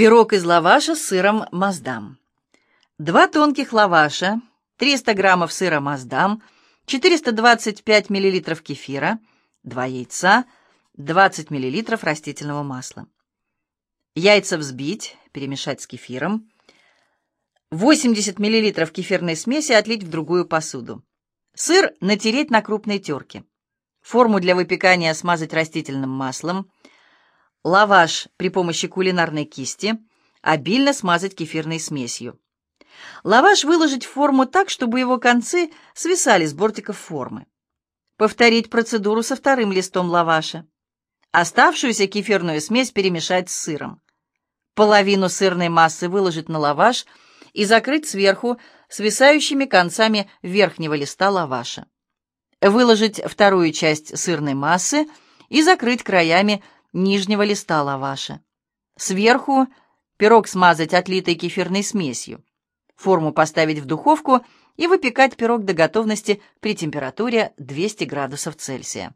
Пирог из лаваша с сыром маздам. Два тонких лаваша, 300 граммов сыра маздам, 425 миллилитров кефира, два яйца, 20 миллилитров растительного масла. Яйца взбить, перемешать с кефиром. 80 миллилитров кефирной смеси отлить в другую посуду. Сыр натереть на крупной терке. Форму для выпекания смазать растительным маслом. Лаваш при помощи кулинарной кисти обильно смазать кефирной смесью. Лаваш выложить в форму так, чтобы его концы свисали с бортиков формы. Повторить процедуру со вторым листом лаваша. Оставшуюся кефирную смесь перемешать с сыром. Половину сырной массы выложить на лаваш и закрыть сверху свисающими концами верхнего листа лаваша. Выложить вторую часть сырной массы и закрыть краями нижнего листа лаваша. Сверху пирог смазать отлитой кефирной смесью. Форму поставить в духовку и выпекать пирог до готовности при температуре 200 градусов Цельсия.